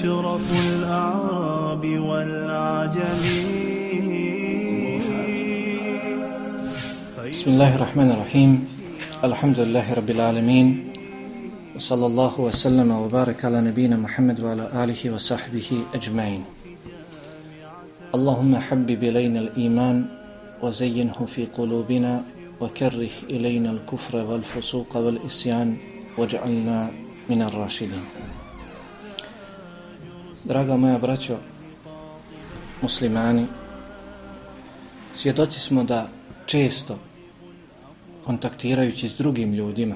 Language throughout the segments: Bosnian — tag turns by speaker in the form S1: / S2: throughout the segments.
S1: أشرف الأعراب والعجم
S2: بسم الله الرحمن الرحيم. الحمد لله رب العالمين. وصلى الله وسلم وبارك على نبينا محمد وعلى آله وصحبه أجمعين. اللهم حبب إلينا الإيمان وزينه في قلوبنا وكره إلينا الكفر والفسوق والإسيان واجعلنا من الراشدين. Draga moja braćo, muslimani, svjedoci smo da često kontaktirajući s drugim ljudima,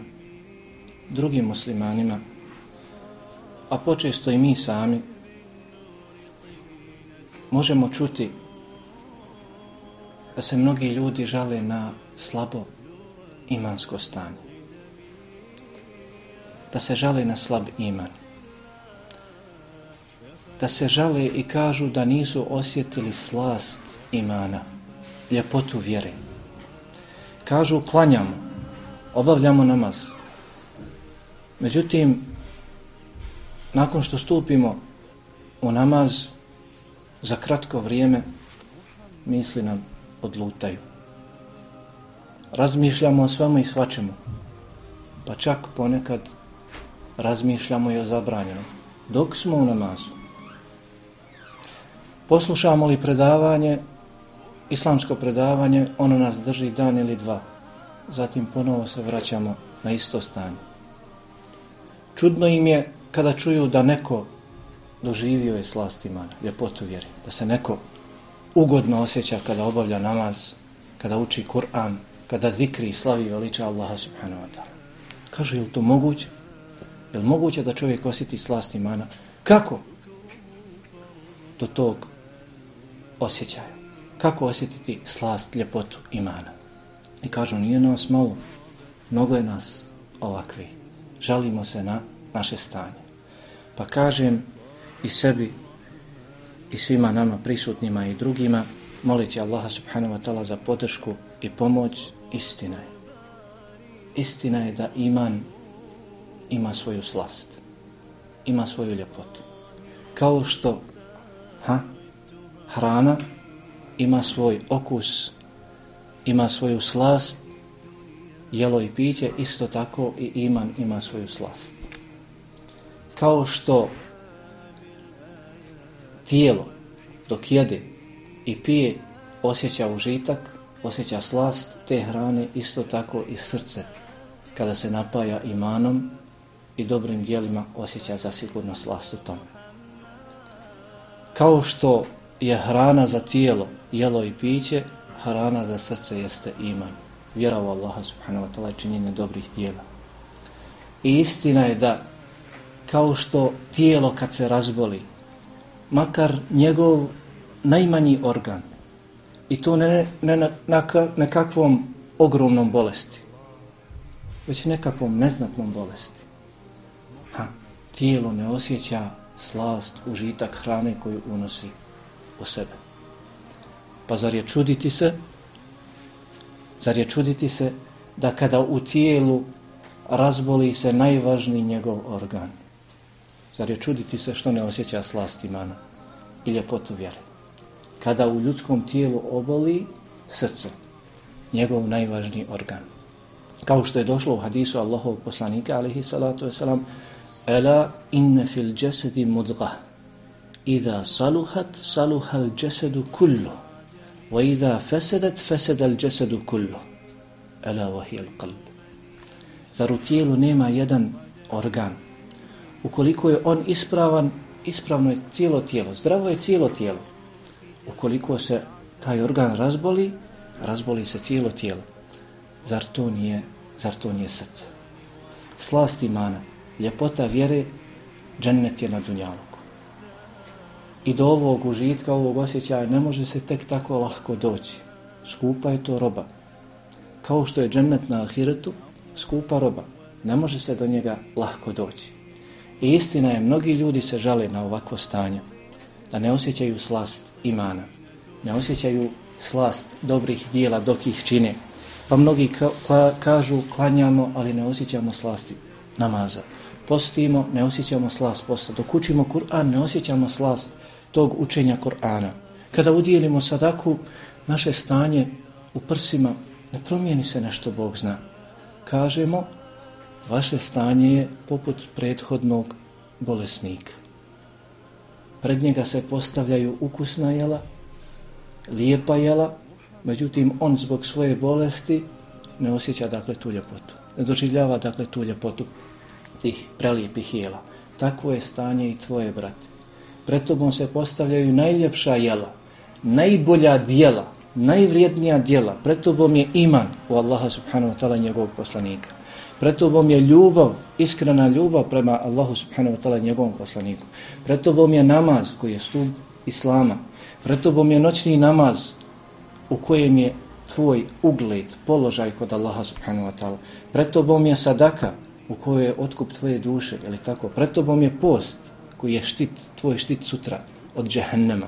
S2: drugim muslimanima, a počesto i mi sami, možemo čuti da se mnogi ljudi žale na slabo imansko stanje. Da se žale na slab iman. Da se žale i kažu da nisu osjetili slast imana, ljepotu vjere. Kažu klanjamo, obavljamo namaz. Međutim, nakon što stupimo u namaz, za kratko vrijeme misli nam odlutaju. Razmišljamo o svemu i svačemu. Pa čak ponekad razmišljamo i o zabranjenom. Dok smo u namazu. Poslušamo li predavanje, islamsko predavanje, ono nas drži dan ili dva. Zatim ponovo se vraćamo na isto stanje. Čudno im je kada čuju da neko doživio je slast imana, ljepotu vjeri. Da se neko ugodno osjeća kada obavlja namaz, kada uči Kur'an, kada zikri i slavi veliča Allaha subhanahu wa ta'ala. Kažu, je li to moguće? Je li moguće da čovjek osjeti slast imana? Kako? Do tog osjećaju. Kako osjetiti slast, ljepotu imana? I kažu, nije nas malo, mnogo je nas ovakvi. Žalimo se na naše stanje. Pa kažem i sebi i svima nama prisutnima i drugima, molit Allaha subhanahu wa ta'ala za podršku i pomoć, istina je. Istina je da iman ima svoju slast, ima svoju ljepotu. Kao što ha, hrana ima svoj okus, ima svoju slast, jelo i piće, isto tako i iman ima svoju slast. Kao što tijelo dok jede i pije osjeća užitak, osjeća slast te hrane, isto tako i srce kada se napaja imanom i dobrim dijelima osjeća za sigurno slast u tom. Kao što je hrana za tijelo, jelo i piće, hrana za srce jeste iman. Vjera u Allaha subhanahu wa ta'la i činjenje dobrih dijela. I istina je da kao što tijelo kad se razboli, makar njegov najmanji organ i to ne, ne na, na nekakvom ogromnom bolesti već nekakvom neznatnom bolesti ha, tijelo ne osjeća slast, užitak hrane koju unosi u sebe pa zar je čuditi se zar je čuditi se da kada u tijelu razboli se najvažniji njegov organ Zar je čuditi se što ne osjeća slast imana i ljepotu vjere? Kada u ljudskom tijelu oboli srce, njegov najvažniji organ. Kao što je došlo u hadisu Allahovog poslanika, alihi salatu wasalam, Ela inne fil džesedi mudgah Iza saluhat, saluhal džesedu kullu, wa iza fesedat, fesedal džesedu kullu. Ela vahijel qalb. Zar u tijelu nema jedan organ, ukoliko je on ispravan, ispravno je cijelo tijelo, zdravo je cijelo tijelo. Ukoliko se taj organ razboli, razboli se cijelo tijelo. Zar to nije, zar to nije srce? Slast imana, ljepota vjere, džennet je na dunjalu. I do ovog užitka, ovog osjećaja ne može se tek tako lahko doći. Skupa je to roba. Kao što je džennet na ahiretu, skupa roba. Ne može se do njega lahko doći. I istina je, mnogi ljudi se žale na ovako stanje, da ne osjećaju slast imana, ne osjećaju slast dobrih dijela dok ih čine. Pa mnogi ka ka kažu, klanjamo, ali ne osjećamo slasti namaza. postimo, ne osjećamo slast posta. Dok učimo Kur'an, ne osjećamo slast tog učenja Kur'ana. Kada udjelimo sadaku, naše stanje u prsima ne promijeni se nešto Bog zna. Kažemo, vaše stanje je poput prethodnog bolesnika. Pred njega se postavljaju ukusna jela, lijepa jela, međutim on zbog svoje bolesti ne osjeća dakle tu ljepotu. Ne doživljava dakle tu ljepotu tih prelijepih jela. Takvo je stanje i tvoje, brate. Pred tobom se postavljaju najljepša jela, najbolja dijela, najvrijednija dijela. Pred tobom je iman u Allaha subhanahu wa ta'ala njegovog poslanika. Pred tobom je ljubav, iskrena ljubav prema Allahu subhanahu wa ta'ala njegovom poslaniku. Pred tobom je namaz koji je stup Islama. Pred tobom je noćni namaz u kojem je tvoj ugled, položaj kod Allaha subhanahu wa ta'ala. Pred tobom je sadaka u kojoj je otkup tvoje duše, ili tako? Pred tobom je post koji je štit, tvoj štit sutra od džehennema.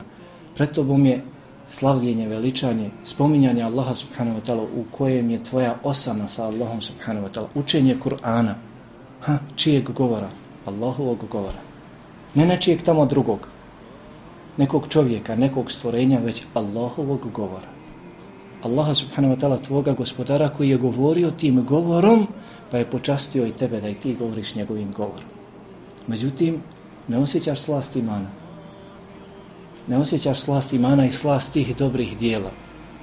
S2: Pred tobom je slavljenje, veličanje, spominjanje Allaha subhanahu wa ta'ala u kojem je tvoja osama sa Allahom subhanahu wa ta'ala, učenje Kur'ana, ha, čijeg govora? Allahovog govora. Ne nečijeg tamo drugog, nekog čovjeka, nekog stvorenja, već Allahovog govora. Allaha subhanahu wa ta'ala tvoga gospodara koji je govorio tim govorom, pa je počastio i tebe da i ti govoriš njegovim govorom. Međutim, ne osjećaš slast imana. Ne osjećaš slast imana i slast tih dobrih dijela.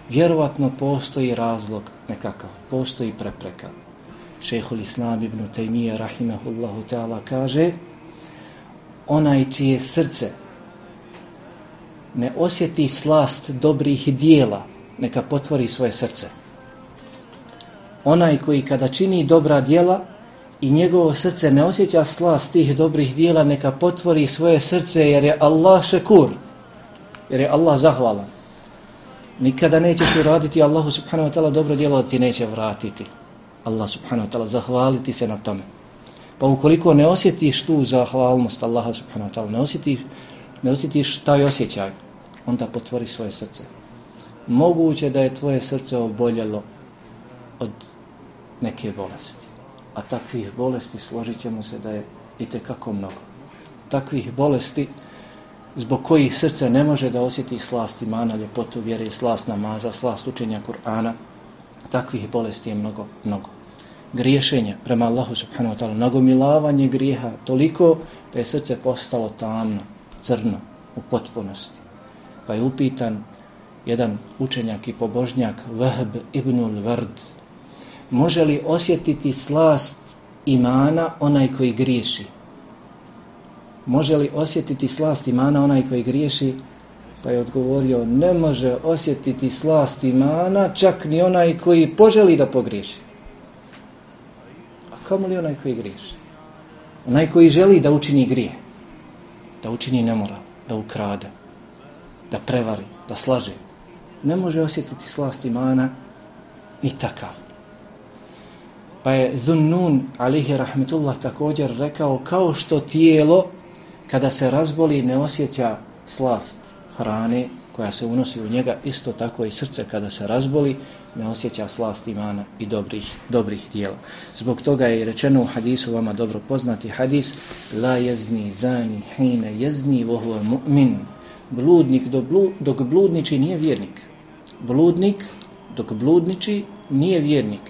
S2: Vjerovatno postoji razlog nekakav, postoji prepreka. Šehhul Islam ibn Taymiye rahimahullahu ta'ala kaže onaj čije srce ne osjeti slast dobrih dijela, neka potvori svoje srce onaj koji kada čini dobra dijela i njegovo srce ne osjeća slast tih dobrih dijela, neka potvori svoje srce jer je Allah šekur, jer je Allah zahvalan. Nikada nećeš uraditi Allahu subhanahu wa ta'ala dobro dijelo ti neće vratiti. Allah subhanahu wa ta'ala zahvaliti se na tome. Pa ukoliko ne osjetiš tu zahvalnost Allaha subhanahu wa ta'ala, ne osjetiš, ne osjetiš taj osjećaj, onda potvori svoje srce. Moguće da je tvoje srce oboljelo od neke bolesti. A takvih bolesti, složit ćemo se da je i kako mnogo. Takvih bolesti zbog kojih srce ne može da osjeti slast imana, ljepotu vjere, slast namaza, slast učenja Kur'ana, takvih bolesti je mnogo, mnogo. Griješenje prema Allahu subhanahu wa ta'ala, nagomilavanje grijeha toliko da je srce postalo tamno, crno, u potpunosti. Pa je upitan jedan učenjak i pobožnjak Vahb ibnul Vard, može li osjetiti slast imana onaj koji griješi? Može li osjetiti slast imana onaj koji griješi? Pa je odgovorio, ne može osjetiti slast imana čak ni onaj koji poželi da pogriješi. A kamo li onaj koji griješi? Onaj koji želi da učini grije, da učini nemoral, da ukrade, da prevari, da slaže. Ne može osjetiti slast imana ni takav. Pa je Zunnun, alihi rahmetullah, također rekao kao što tijelo, kada se razboli, ne osjeća slast hrane koja se unosi u njega, isto tako i srce kada se razboli, ne osjeća slast imana i dobrih, dobrih dijela. Zbog toga je rečeno u hadisu, vama dobro poznati hadis, la jezni zani hine jezni vohu mu'min. Bludnik dok, blu, dok bludniči nije vjernik. Bludnik dok bludniči nije vjernik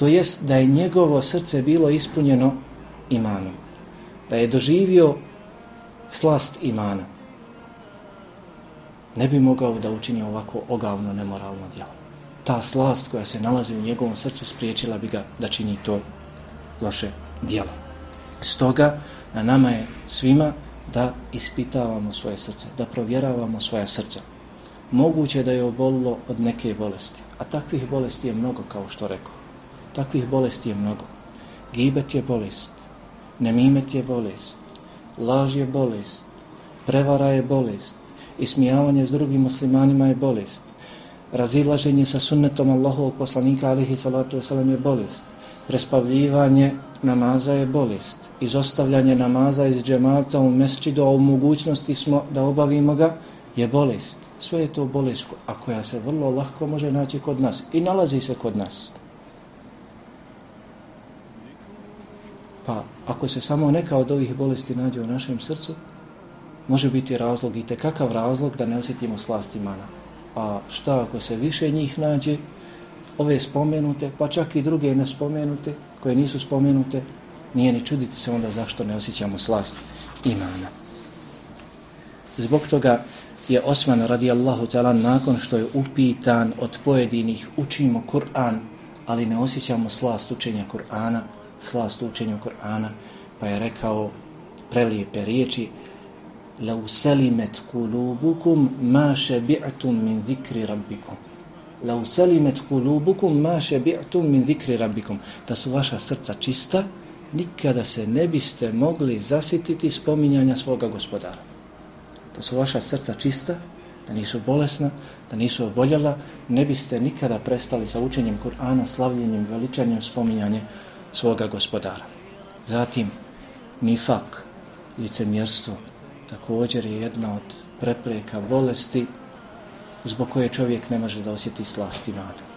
S2: to jest da je njegovo srce bilo ispunjeno imanom. Da je doživio slast imana. Ne bi mogao da učini ovako ogavno nemoralno djelo. Ta slast koja se nalazi u njegovom srcu spriječila bi ga da čini to loše djelo. Stoga na nama je svima da ispitavamo svoje srce, da provjeravamo svoja srce. Moguće da je obolilo od neke bolesti, a takvih bolesti je mnogo kao što rekao. Takvih bolesti je mnogo. Gibet je bolest, nemimet je bolest, laž je bolest, prevara je bolest, ismijavanje s drugim muslimanima je bolest, razilaženje sa sunnetom Allahovog poslanika alihi salatu wasalam je bolest, prespavljivanje namaza je bolest, izostavljanje namaza iz džemata u mesčidu, a u mogućnosti smo da obavimo ga, je bolest. Sve je to bolest, a koja se vrlo lahko može naći kod nas i nalazi se kod nas. Pa ako se samo neka od ovih bolesti nađe u našem srcu, može biti razlog i kakav razlog da ne osjetimo slast imana. A šta ako se više njih nađe, ove spomenute, pa čak i druge ne spomenute, koje nisu spomenute, nije ni čuditi se onda zašto ne osjećamo slast imana. Zbog toga je Osman radijallahu ta'ala nakon što je upitan od pojedinih učimo Kur'an, ali ne osjećamo slast učenja Kur'ana, slast učenja Kur'ana, pa je rekao prelijepe riječi لو سلمت قلوبكم ما شبعتم من ذكر ربكم لو سلمت قلوبكم ما شبعتم من ذكر ربكم da su vaša srca čista nikada se ne biste mogli zasititi spominjanja svoga gospodara da su vaša srca čista da nisu bolesna da nisu oboljela ne biste nikada prestali sa učenjem Kur'ana slavljenjem, veličanjem, spominjanjem svoga gospodara zatim nifak licemjerstvo također je jedna od prepreka bolesti zbog koje čovjek ne može da osjeti slast imana.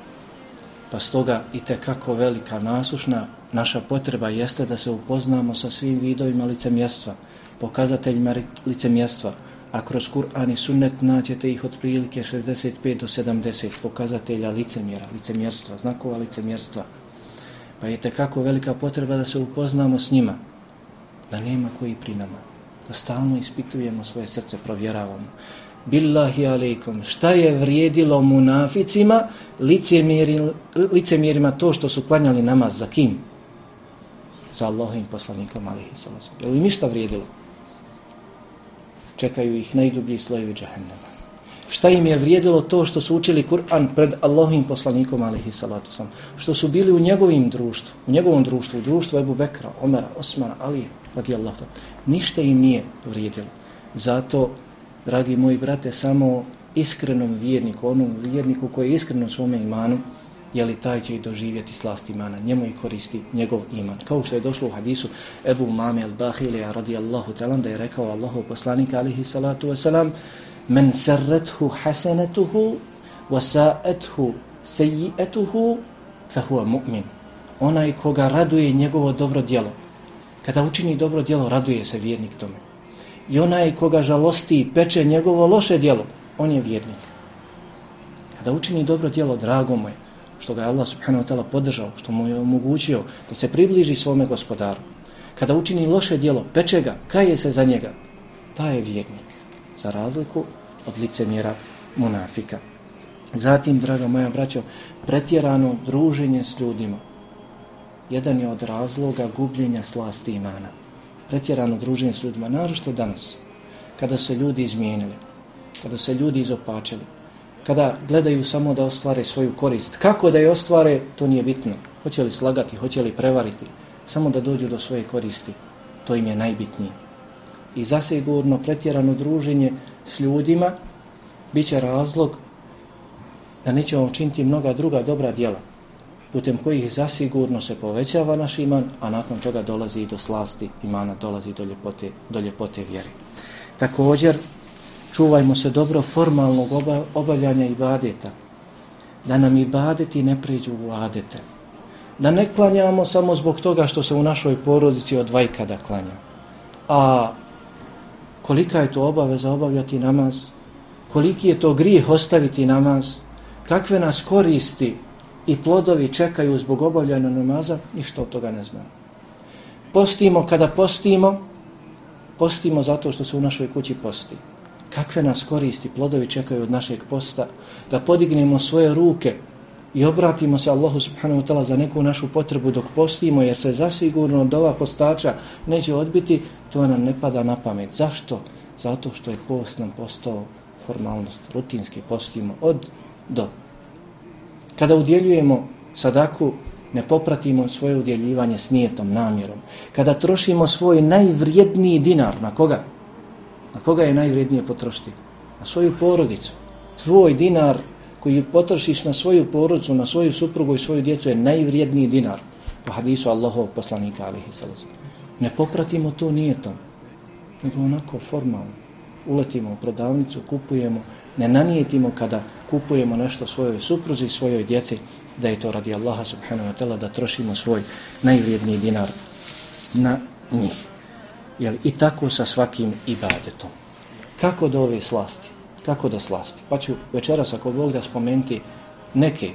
S2: Pa stoga i te kako velika nasušna naša potreba jeste da se upoznamo sa svim vidovima licemjerstva, pokazateljima licemjerstva, a kroz Kur'an i sunnet naćete ih otprilike 65 do 70 pokazatelja licemjera, licemjerstva, znakova licemjerstva. Pa je tekako velika potreba da se upoznamo s njima, da nema koji pri nama da stalno ispitujemo svoje srce, provjeravamo. Billahi alaikum, šta je vrijedilo munaficima, licemjerima to što su klanjali namaz, za kim? Za Allahim poslanikom alaihi sallam. Je li mi šta vrijedilo? Čekaju ih najdublji slojevi džahennama. Šta im je vrijedilo to što su učili Kur'an pred Allahovim poslanikom alaihi salatu sam, Što su bili u njegovim društvu, u njegovom društvu, u društvu Ebu Bekra, Omera, Osmana, Ali, radijallahu ta'ala. Ništa im nije vrijedilo. Zato, dragi moji brate, samo iskrenom vjerniku, onom vjerniku koji je iskreno svome imanu, je li taj će i doživjeti slast imana, njemu i koristi njegov iman. Kao što je došlo u hadisu Ebu Mame al-Bahilija radijallahu ta'ala, da je rekao Allahu poslanika alihi salatu wasalam, men serrethu hasenetuhu wasaethu seji'etuhu fahuwa mu'min. Onaj koga raduje njegovo dobro djelo, Kada učini dobro djelo, raduje se vjernik tome. I onaj koga žalosti i peče njegovo loše djelo, on je vjernik. Kada učini dobro djelo, drago mu je, što ga je Allah subhanahu wa ta'ala podržao, što mu je omogućio da se približi svome gospodaru. Kada učini loše djelo, peče ga, kaje se za njega, ta je vjernik. Za razliku od licemjera munafika. Zatim, draga moja braćo, pretjerano druženje s ljudima, jedan je od razloga gubljenja slasti imana. Pretjerano druženje s ljudima, narošto danas, kada se ljudi izmijenili, kada se ljudi izopačili, kada gledaju samo da ostvare svoju korist. Kako da je ostvare, to nije bitno. Hoće li slagati, hoće li prevariti, samo da dođu do svoje koristi, to im je najbitnije. I zasigurno pretjerano druženje s ljudima bit će razlog da nećemo činiti mnoga druga dobra djela putem kojih zasigurno se povećava naš iman, a nakon toga dolazi i do slasti imana, dolazi do ljepote, do ljepote vjere. Također, čuvajmo se dobro formalnog obavljanja ibadeta, da nam ibadeti ne pređu u adete, da ne klanjamo samo zbog toga što se u našoj porodici od vajkada klanja, a kolika je to obaveza obavljati namaz, koliki je to grijeh ostaviti namaz, kakve nas koristi i plodovi čekaju zbog obavljanja namaza, ništa od toga ne znam. Postimo kada postimo, postimo zato što se u našoj kući posti. Kakve nas koristi plodovi čekaju od našeg posta, da podignemo svoje ruke i obratimo se Allahu subhanahu wa ta'ala za neku našu potrebu dok postimo, jer se zasigurno od ova postača neće odbiti, to nam ne pada na pamet. Zašto? Zato što je post nam postao formalnost, rutinski postimo od do. Kada udjeljujemo sadaku, ne popratimo svoje udjeljivanje s nijetom, namjerom. Kada trošimo svoj najvrijedniji dinar, na koga? Na koga je najvrijednije potrošiti? Na svoju porodicu. Tvoj dinar koji potrošiš na svoju porodicu, na svoju suprugu i svoju djecu je najvrijedniji dinar. Po hadisu Allahov poslanika, alihi salazim. Ne popratimo to nijetom, nego onako formalno. Uletimo u prodavnicu, kupujemo, ne nanijetimo kada kupujemo nešto svojoj supruzi, svojoj djeci, da je to radi Allaha subhanahu wa ta'ala, da trošimo svoj najvrijedniji dinar na njih. Jel, I tako sa svakim ibadetom. Kako do ove slasti? Kako do slasti? Pa ću večeras ako Bog da spomenti neke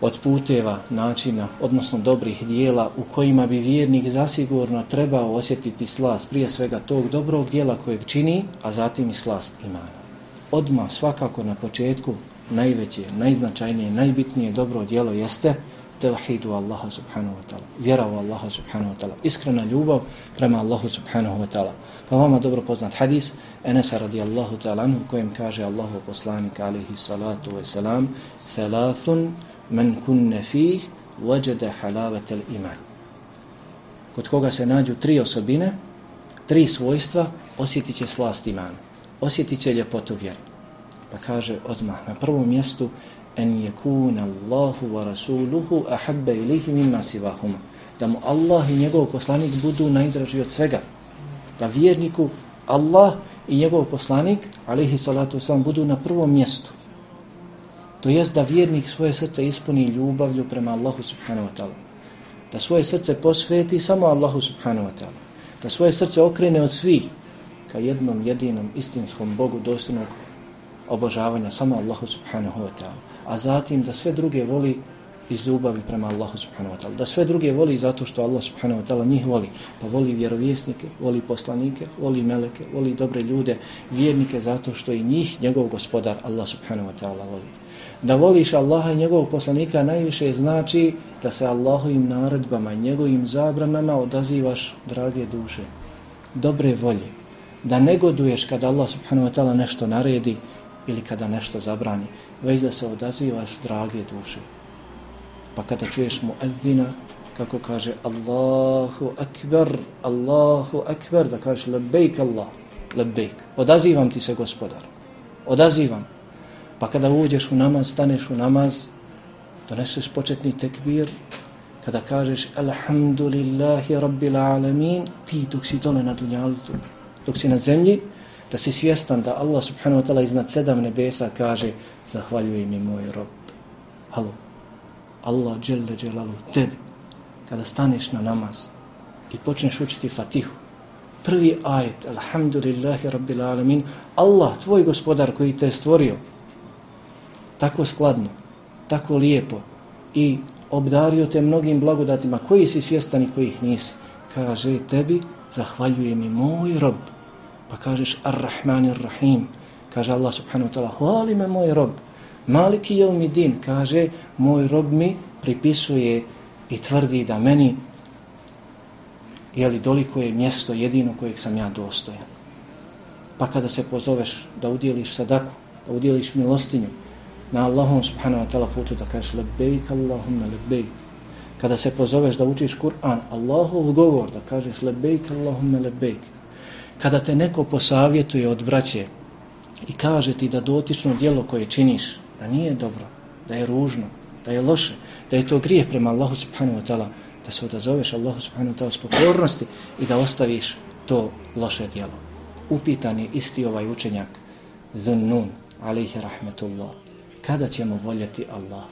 S2: od puteva, načina, odnosno dobrih dijela u kojima bi vjernik zasigurno trebao osjetiti slast prije svega tog dobrog dijela kojeg čini, a zatim i slast imana. Odma svakako na početku najveće, najznačajnije, najbitnije dobro dijelo jeste tevhidu Allaha subhanahu wa ta'ala, vjera u Allaha subhanahu wa ta'ala, iskrena ljubav prema Allahu subhanahu wa ta'ala. Pa vama dobro poznat hadis Enesa radijallahu ta'ala u kojem kaže Allahu poslanik alihi salatu ve selam thalathun men kunne fih wajada halavatel iman. Kod koga se nađu tri osobine, tri svojstva, osjetit će slast imana, osjetit će ljepotu vjeru. Pa kaže odmah na prvom mjestu en yekuna Allahu wa rasuluhu ahabba ilayhi mimma siwahuma da mu Allah i njegov poslanik budu najdraži od svega da vjerniku Allah i njegov poslanik alejhi salatu vesselam budu na prvom mjestu. To jest da vjernik svoje srce ispuni ljubavlju prema Allahu subhanahu wa ta'ala. Da svoje srce posveti samo Allahu subhanahu wa ta'ala. Da svoje srce okrene od svih ka jednom jedinom istinskom Bogu dostojnog obožavanja samo Allahu subhanahu wa ta'ala. A zatim da sve druge voli iz ljubavi prema Allahu subhanahu wa ta'ala. Da sve druge voli zato što Allah subhanahu wa ta'ala njih voli. Pa voli vjerovjesnike, voli poslanike, voli meleke, voli dobre ljude, vjernike zato što i njih njegov gospodar Allah subhanahu wa ta'ala voli. Da voliš Allaha i njegovog poslanika najviše znači da se Allahovim naredbama i njegovim zabranama odazivaš drage duše. Dobre volje. Da negoduješ kada Allah subhanahu wa ta'ala nešto naredi ili kada nešto zabrani već da se odazivaš drage duše. Pa kada čuješ mu edvina, kako kaže Allahu akbar, Allahu akbar, da kažeš lebejk Allah, lebejk. Odazivam ti se gospodar. Odazivam. Pa kada uđeš u namaz, staneš u namaz, doneseš početni tekbir, kada kažeš Alhamdulillahi Rabbil Alamin, ti dok si dole na dunjalu, dok si na zemlji, da si svjestan da Allah subhanahu wa ta'ala iznad sedam nebesa kaže zahvaljuje mi moj rob. Halo, Allah dželle dželalu tebi, kada staneš na namaz i počneš učiti fatihu, prvi ajet, alhamdulillahi rabbil alamin, Allah, tvoj gospodar koji te stvorio, tako skladno, tako lijepo i obdario te mnogim blagodatima, koji si svjestan i kojih nisi, kaže tebi, zahvaljuje mi moj rob, pa kažeš Ar-Rahman Ar-Rahim, kaže Allah subhanahu wa ta'ala, hvali me moj rob, Maliki Jeumidin kaže, moj rob mi pripisuje i tvrdi da meni je li doliko je mjesto jedino kojeg sam ja dostojan. Pa kada se pozoveš da udjeliš sadaku, da udjeliš milostinju na Allahom subhanahu wa ta'ala putu da kažeš lebejk Allahumma lebejk. Kada se pozoveš da učiš Kur'an, Allahov govor da kažeš lebejk Allahumma lebejk kada te neko posavjetuje od braće i kaže ti da dotično djelo koje činiš, da nije dobro, da je ružno, da je loše, da je to grijeh prema Allahu subhanahu wa ta'ala, da se odazoveš Allahu subhanahu wa ta'ala s pokornosti i da ostaviš to loše djelo. Upitan je isti ovaj učenjak, Zunnun, alihi rahmetullah, kada ćemo voljeti Allah?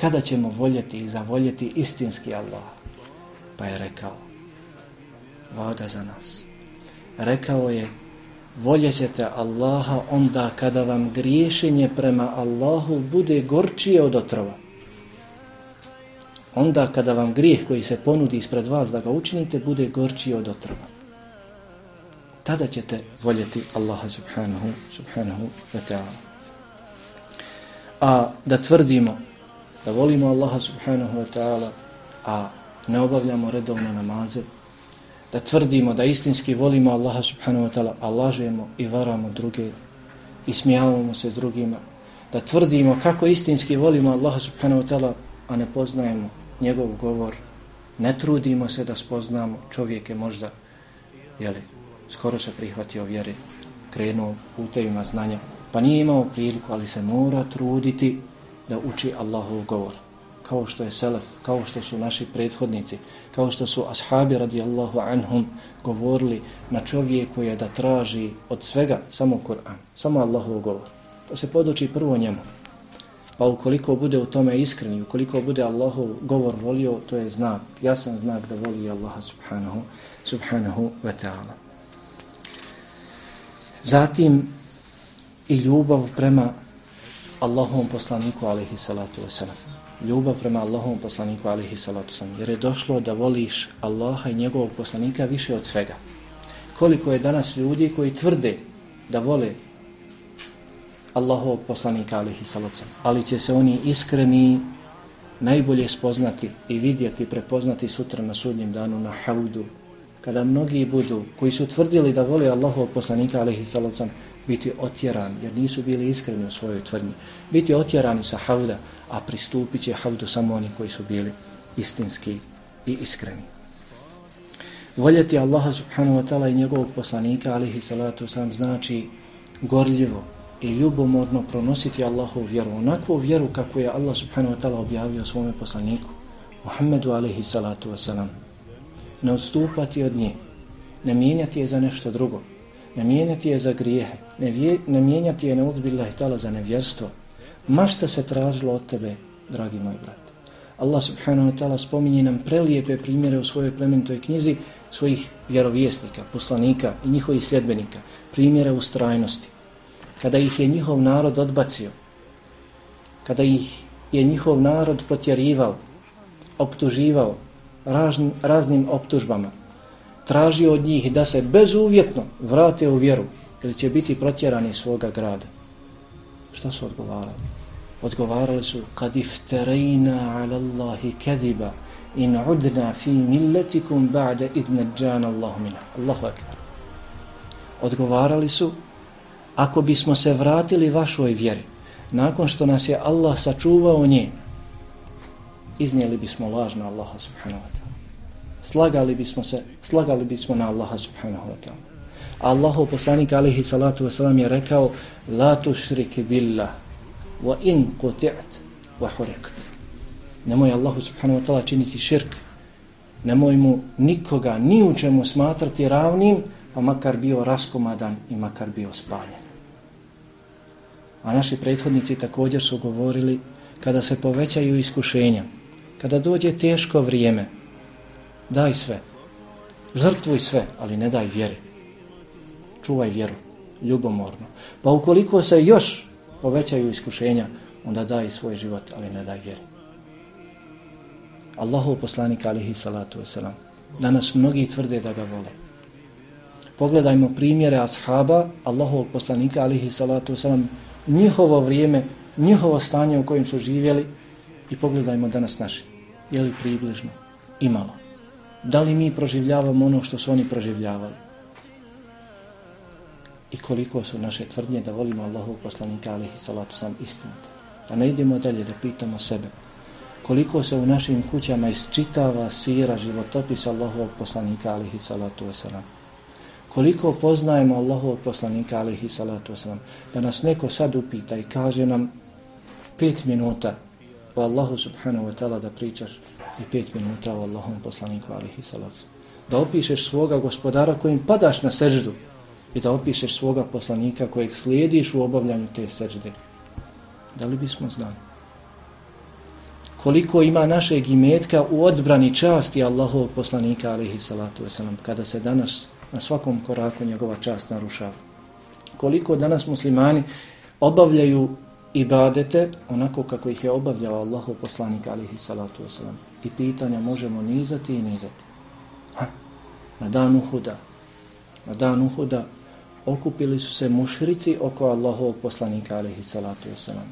S2: Kada ćemo voljeti i zavoljeti istinski Allah? Pa je rekao, vaga za nas. Rekao je, voljećete Allaha onda kada vam griješenje prema Allahu bude gorčije od otrova. Onda kada vam grijeh koji se ponudi ispred vas da ga učinite, bude gorčije od otrova. Tada ćete voljeti Allaha subhanahu, subhanahu wa ta'ala. A da tvrdimo da volimo Allaha subhanahu wa ta'ala, a ne obavljamo redovne namaze, da tvrdimo da istinski volimo Allaha subhanahu wa ta'ala, a lažemo i varamo druge i smijavamo se drugima, da tvrdimo kako istinski volimo Allaha subhanahu wa ta'ala, a ne poznajemo njegov govor, ne trudimo se da spoznamo čovjeke možda, jeli, skoro se prihvatio vjere, krenuo putevima znanja, pa nije imao priliku, ali se mora truditi da uči Allahov govor kao što je selef, kao što su naši prethodnici, kao što su ashabi radijallahu anhum govorili na čovjeku je da traži od svega samo Kur'an, samo Allahov govor. To se poduči prvo njemu. Pa ukoliko bude u tome iskreni, ukoliko bude Allahov govor volio, to je znak, jasan znak da voli Allaha subhanahu, subhanahu wa ta'ala. Zatim i ljubav prema Allahovom poslaniku alaihi salatu wasalam. Ljubav prema Allahovom poslaniku alihi salatu sam. Jer je došlo da voliš Allaha i njegovog poslanika više od svega. Koliko je danas ljudi koji tvrde da vole Allahovog poslanika alihi salatu sam. Ali će se oni iskreni najbolje spoznati i vidjeti, prepoznati sutra na sudnjem danu na haudu kada mnogi budu koji su tvrdili da vole Allahovog poslanika alihi salatu biti otjerani jer nisu bili iskreni u svojoj tvrdnji biti otjerani sa hauda a pristupit će havdu samo oni koji su bili istinski i iskreni voljeti Allaha subhanahu wa ta'ala i njegovog poslanika alihi salatu sam znači gorljivo i ljubomorno pronositi Allahovu vjeru onakvu vjeru kako je Allah subhanahu wa ta'ala objavio svome poslaniku Muhammedu alihi salatu wasalam ne odstupati od nje, ne mijenjati je za nešto drugo, ne mijenjati je za grijehe, ne, vje, ne mijenjati je ne udbila tala za nevjerstvo. Mašta se tražilo od tebe, dragi moj brat. Allah subhanahu wa ta'ala spominje nam prelijepe primjere u svojoj plemenitoj knjizi svojih vjerovjesnika, poslanika i njihovih sljedbenika, primjere ustrajnosti. Kada ih je njihov narod odbacio, kada ih je njihov narod protjerivao, optuživao, razn, raznim optužbama. Tražio od njih da se bezuvjetno vrate u vjeru, kada će biti protjerani svoga grada. Šta su odgovarali? Odgovarali su kad iftarejna ala Allahi kadiba in udna fi milletikum ba'da idna džana Allahu mina. Allahu akbar. Odgovarali su ako bismo se vratili vašoj vjeri nakon što nas je Allah sačuvao nje iznijeli bismo laž na Allaha subhanahu wa ta'ala. Slagali bismo se, slagali bismo na Allaha subhanahu wa ta'ala. Allahu poslanik alihi salatu wasalam je rekao La shrike billah wa in quti'at wa hurikt. Nemoj Allahu subhanahu wa ta'ala činiti širk. Nemoj mu nikoga ni u čemu smatrati ravnim pa makar bio raskomadan i makar bio spaljen. A naši prethodnici također su govorili kada se povećaju iskušenja, kada dođe teško vrijeme, daj sve, žrtvuj sve, ali ne daj vjeri. Čuvaj vjeru, ljubomorno. Pa ukoliko se još povećaju iskušenja, onda daj svoj život, ali ne daj vjeru. Allahu poslanik alihi salatu wasalam. Danas mnogi tvrde da ga vole. Pogledajmo primjere ashaba Allahu poslanika alihi salatu wasalam, njihovo vrijeme, njihovo stanje u kojem su živjeli i pogledajmo danas naši je li približno? Imalo. Da li mi proživljavamo ono što su oni proživljavali? I koliko su naše tvrdnje da volimo Allahov poslanika alihi salatu sam istinite. Da ne idemo dalje da pitamo sebe. Koliko se u našim kućama isčitava sira životopisa Allahovog poslanika alihi salatu wasalam. Koliko poznajemo Allahovog poslanika alihi salatu wasalam. Da nas neko sad upita i kaže nam pet minuta o Allahu subhanahu wa ta'ala da pričaš i pet minuta o Allahovom poslaniku alihi salatu. Da opišeš svoga gospodara kojim padaš na seždu i da opišeš svoga poslanika kojeg slijediš u obavljanju te srđde. Da li bismo znali? Koliko ima našeg imetka u odbrani časti Allahovog poslanika alihi salatu wasalam kada se danas na svakom koraku njegova čast narušava. Koliko danas muslimani obavljaju ibadete onako kako ih je obavljao Allahov poslanik alihi salatu wasalam. I pitanja možemo nizati i nizati. Ha, na dan Uhuda, na dan Uhuda okupili su se mušrici oko Allahovog poslanika alaihi salatu wasalam.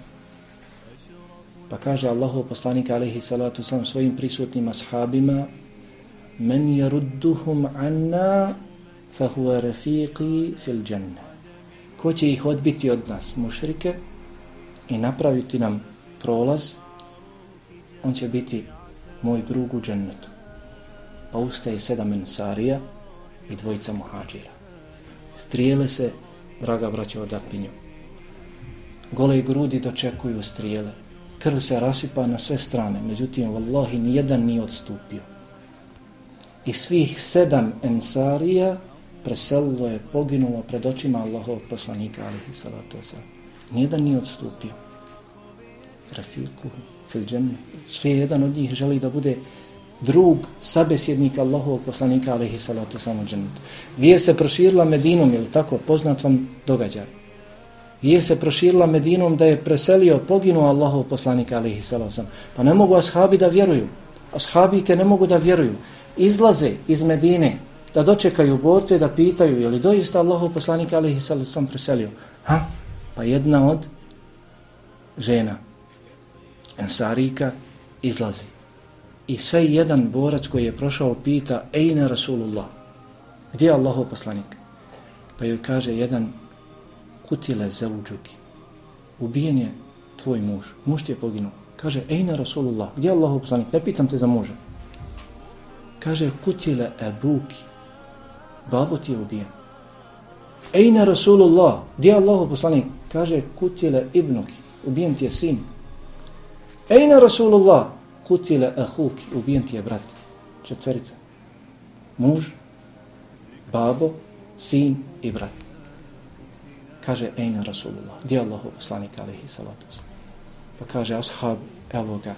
S2: Pa kaže Allahov poslanik alaihi salatu wasalam svojim prisutnim ashabima Men yarudduhum anna fahuwa rafiqi fil janna. Ko će ih odbiti od nas, mušrike, i napraviti nam prolaz, on će biti moj drug u džennetu. Pa ustaje sedam ensarija i dvojica muhađira. Strijele se, draga braća od Apinju. Gole grudi dočekuju strijele. Krv se rasipa na sve strane, međutim, vallahi, nijedan nije odstupio. I svih sedam ensarija preselilo je, poginulo pred očima Allahovog poslanika, alihi salatu wasalam. Nijedan nije odstupio. rafiquhu fil džemne. Sve jedan od njih želi da bude drug, sabesjednik Allahovog poslanika, alaihi salatu samo dženetu. Vije se proširila Medinom, ili tako, poznat vam događaj. Vije se proširila Medinom da je preselio, poginuo Allahov poslanika, alaihi salatu Pa ne mogu ashabi da vjeruju. Ashabike ne mogu da vjeruju. Izlaze iz Medine da dočekaju borce da pitaju je li doista Allahov poslanika, alaihi salatu preselio. Ha? Pa jedna od žena, ensarika, izlazi. I sve jedan borac koji je prošao pita Ejne Rasulullah, gdje je Allahov poslanik? Pa joj kaže jedan kutile zauđuki, ubijen je tvoj muž, muž ti je poginuo. Kaže, Ejne Rasulullah, gdje je Allahov poslanik? Ne pitam te za muža. Kaže, kutile ebuki, babo ti je ubijen. Ejna Rasulullah, gdje je Allahov poslanik? Kaže, kutile ibnuki, ubijen ti je sin. Ejna Rasulullah, kutile ahuki, ubijen ti je brat. Četverica. Muž, babo, sin i brat. Kaže, Ejna Rasulullah, gdje je Allahu poslanik, alihi salatu Pa kaže, ashab, evo ga,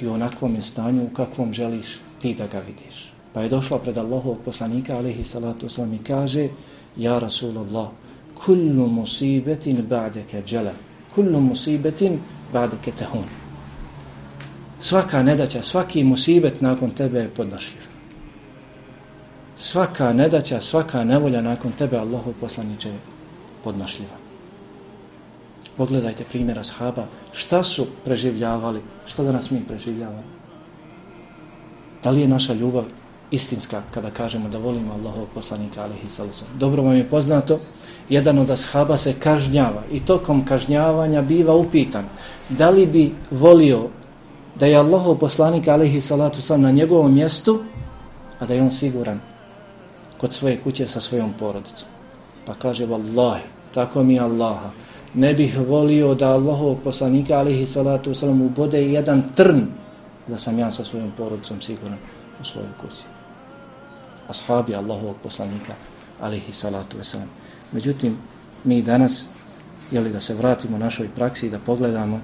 S2: i u onakvom je stanju, u kakvom želiš ti da ga vidiš. Pa je došla pred Allahov poslanika, alihi salatu wasalam, i kaže, ja Rasulullah, kullu musibetin ba'deke džela, kullu musibetin ba'deke tehun svaka nedaća, svaki musibet nakon tebe je podnošljiv. Svaka nedaća, svaka nevolja nakon tebe, Allahu poslaniče, je podnošljiva. Pogledajte primjera sahaba, šta su preživljavali, šta da nas mi preživljavamo? Da li je naša ljubav istinska kada kažemo da volimo Allahov poslanika alihi salusa? Dobro vam je poznato, jedan od ashaba se kažnjava i tokom kažnjavanja biva upitan da li bi volio da je Allahov poslanik alaihi salatu sam na njegovom mjestu, a da je on siguran kod svoje kuće sa svojom porodicom. Pa kaže, vallahi, tako mi Allaha, ne bih volio da Allahov poslanika alaihi salatu sam ubode jedan trn da sam ja sa svojom porodicom siguran u svojoj kući. Ashabi Allahovog poslanika alaihi salatu wasalam. Međutim, mi danas, jeli da se vratimo našoj praksi i da pogledamo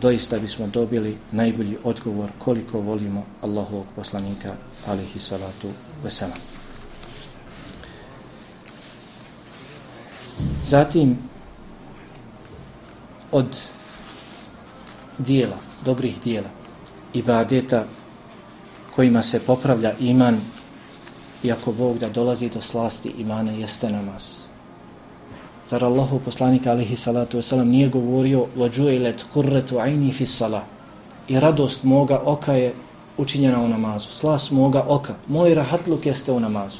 S2: doista bismo dobili najbolji odgovor koliko volimo Allahovog poslanika alihi salatu vesela. Zatim od dijela, dobrih dijela, ibadeta kojima se popravlja iman iako Bog da dolazi do slasti imana jeste namaz. Zar Allahu poslanika alihi salatu wasalam nije govorio وَجُوِلَتْ قُرَّةُ عَيْنِي فِي السَّلَةِ I radost moga oka je učinjena u namazu. Slas moga oka. Moj rahatluk jeste u namazu.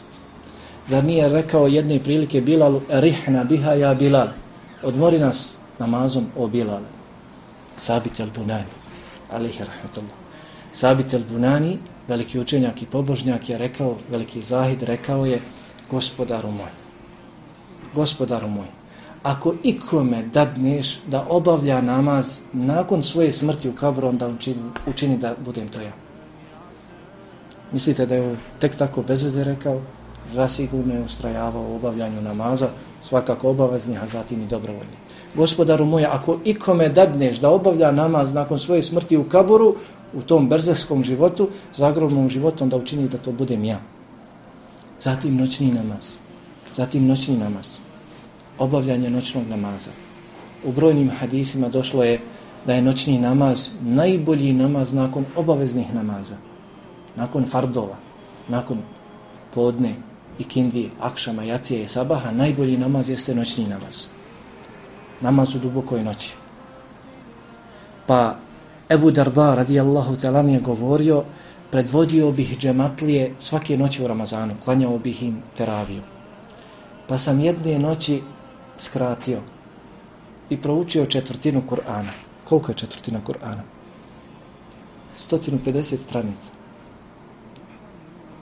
S2: Zar nije rekao jedne prilike Bilalu Rihna biha ja Bilal. Odmori nas namazom o Bilal. Sabit al-Bunani. Alihi rahmatullah. Sabit al-Bunani, veliki učenjak i pobožnjak je rekao, veliki zahid rekao je gospodaru moj. Gospodaru moj ako ikome dadneš da obavlja namaz nakon svoje smrti u kabru, onda učini, učini da budem to ja. Mislite da je tek tako bez veze rekao? Zasigurno je ustrajavao u obavljanju namaza, svakako obavezni, a zatim i dobrovoljni. Gospodaru moja, ako ikome dadneš da obavlja namaz nakon svoje smrti u kaboru, u tom brzeskom životu, zagrobnom životu, onda učini da to budem ja. Zatim noćni namaz. Zatim noćni namaz obavljanje noćnog namaza. U brojnim hadisima došlo je da je noćni namaz najbolji namaz nakon obaveznih namaza. Nakon fardova, nakon podne i kindi, akšama, jacije i sabaha, najbolji namaz jeste noćni namaz. Namaz u dubokoj noći. Pa Ebu Darda radijallahu talan je govorio predvodio bih džematlije svake noći u Ramazanu, klanjao bih im teraviju. Pa sam jedne noći skratio i proučio četvrtinu Kur'ana. Koliko je četvrtina Kur'ana? 150 stranica.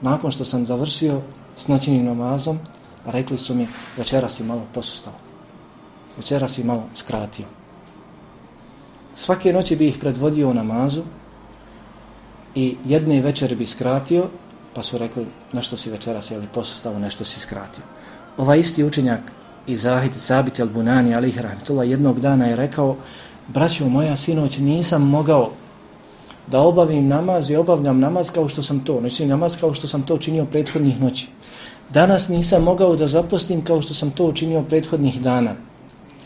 S2: Nakon što sam završio s noćinim namazom, rekli su mi, večera si malo posustao. Večera si malo skratio. Svake noći bi ih predvodio u namazu i jedne večeri bi skratio, pa su rekli, nešto si večera si ali posustao, nešto si skratio. Ovaj isti učenjak i Zahid Sabit al-Bunani alih rahmetullah jednog dana je rekao braćo moja sinoć, nisam mogao da obavim namaz i obavljam namaz kao što sam to, znači namaz kao što sam to činio prethodnih noći. Danas nisam mogao da zapostim kao što sam to učinio prethodnih dana.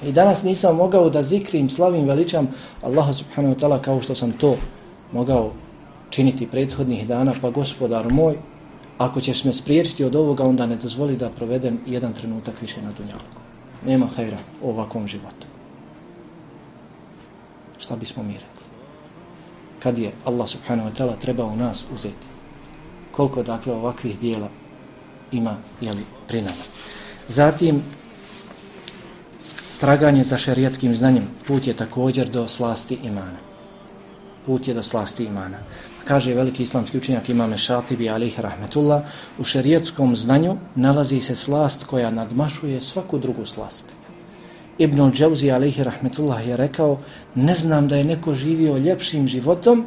S2: I danas nisam mogao da zikrim, slavim, veličam Allaha subhanahu wa ta'ala kao što sam to mogao činiti prethodnih dana. Pa gospodar moj, ako ćeš me spriječiti od ovoga, onda ne dozvoli da provedem jedan trenutak više na dunjalku. Nema hajra u ovakvom životu. Šta bismo mi rekli? Kad je Allah subhanahu wa ta'ala trebao nas uzeti? Koliko dakle ovakvih dijela ima jeli, pri nama? Zatim, traganje za šerijatskim znanjem, put je također do slasti imana. Put je do slasti imana. Kaže veliki islamski učenjak imame Šatibi alihi rahmetullah, u šerijetskom znanju nalazi se slast koja nadmašuje svaku drugu slast. Ibn al-Đawzi alihi rahmetullah je rekao, ne znam da je neko živio ljepšim životom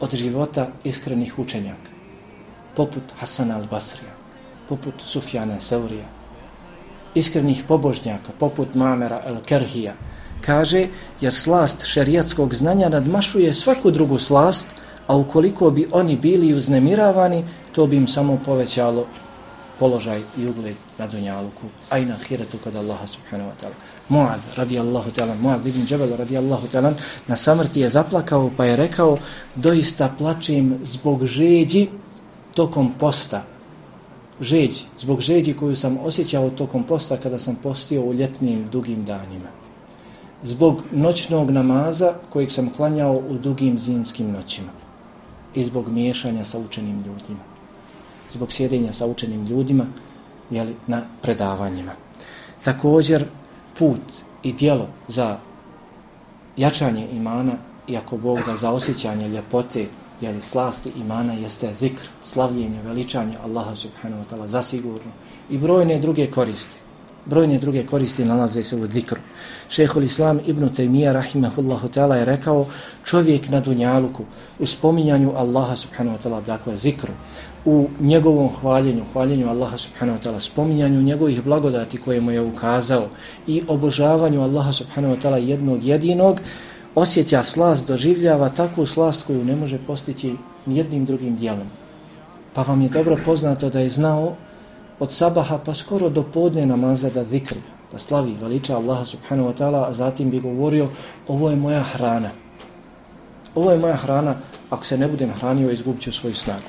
S2: od života iskrenih učenjaka. Poput Hasana al-Basrija, poput Sufjana Seurija, iskrenih pobožnjaka poput Mamera el Kerhija kaže jer slast šerijatskog znanja nadmašuje svaku drugu slast a ukoliko bi oni bili uznemiravani to bi im samo povećalo položaj i ugled na dunjaluku a i na Hiretu kod Allaha subhanahu wa ta'ala Muad radijallahu ta'ala Muad bin džebel radijallahu ta'ala na samrti je zaplakao pa je rekao doista plačim zbog žeđi tokom posta žeđ, zbog žeđi koju sam osjećao tokom posta kada sam postio u ljetnim dugim danima. Zbog noćnog namaza kojeg sam klanjao u dugim zimskim noćima. I zbog miješanja sa učenim ljudima. Zbog sjedenja sa učenim ljudima jeli, na predavanjima. Također put i dijelo za jačanje imana i ako Bog da za osjećanje ljepote jeli, slasti imana jeste zikr, slavljenje, veličanje Allaha subhanahu wa ta'ala zasigurno i brojne druge koristi. Brojne druge koristi nalaze se u dhikru. Šehol Islam ibn Taymiyyah rahimahullahu ta'ala je rekao čovjek na dunjaluku u spominjanju Allaha subhanahu wa ta'ala, dakle zikru, u njegovom hvaljenju, hvaljenju Allaha subhanahu wa ta'ala, spominjanju njegovih blagodati koje mu je ukazao i obožavanju Allaha subhanahu wa ta'ala jednog jedinog, osjeća slast, doživljava takvu slast koju ne može postići nijednim drugim dijelom. Pa vam je dobro poznato da je znao od sabaha pa skoro do podne namaza da zikr, da slavi veliča Allaha subhanahu wa ta'ala, a zatim bi govorio ovo je moja hrana. Ovo je moja hrana, ako se ne budem hranio, izgubit ću svoju snagu.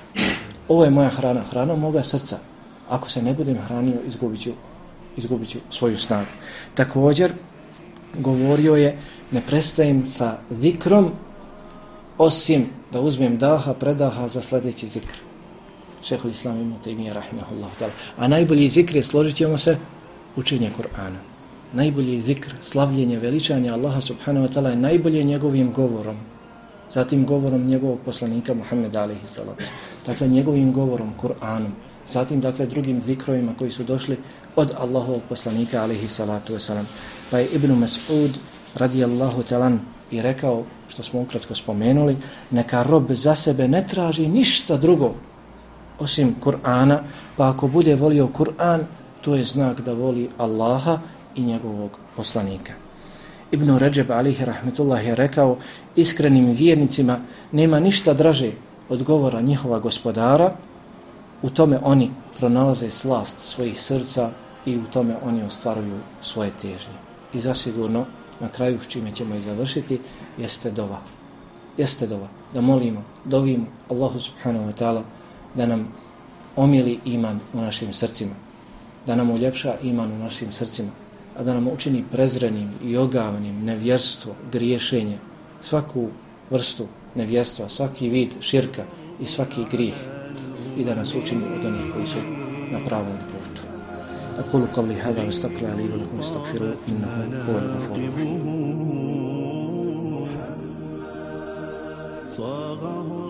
S2: Ovo je moja hrana, hrana moga srca. Ako se ne budem hranio, izgubit ću, izgubit ću svoju snagu. Također, govorio je ne prestajem sa zikrom osim da uzmem daha, predaha za sljedeći zikr. Šeho Islam ima te imije, rahimahullahu ta'ala. A najbolji zikr je, složit ćemo se, učenje Kur'ana. Najbolji zikr, slavljenje, veličanje Allaha subhanahu wa ta'ala je najbolje njegovim govorom. Zatim govorom njegovog poslanika Muhammed alaihi salatu. Dakle, njegovim govorom, Kur'anom. Zatim, dakle, drugim zikrovima koji su došli od Allahovog poslanika alaihi salatu wasalam. Pa je Ibn Mas'ud radijallahu talan i rekao, što smo ukratko spomenuli, neka rob za sebe ne traži ništa drugo osim Kur'ana, pa ako bude volio Kur'an, to je znak da voli Allaha i njegovog poslanika. Ibn Ređeb alihi rahmetullah je rekao, iskrenim vjernicima nema ništa draže od govora njihova gospodara, u tome oni pronalaze slast svojih srca i u tome oni ostvaruju svoje težnje. I zasigurno na kraju s čime ćemo i završiti, jeste dova. Jeste dova. Da molimo, dovimo Allahu subhanahu wa ta'ala da nam omili iman u našim srcima. Da nam uljepša iman u našim srcima. A da nam učini prezrenim i ogavnim nevjerstvo, griješenje, svaku vrstu nevjerstva, svaki vid širka i svaki grih i da nas učini od onih koji su na pravom putu. أقول قولي هذا واستغفر لي ولكم استغفروا إنه هو الغفور الرحيم
S1: صاغه الرحمن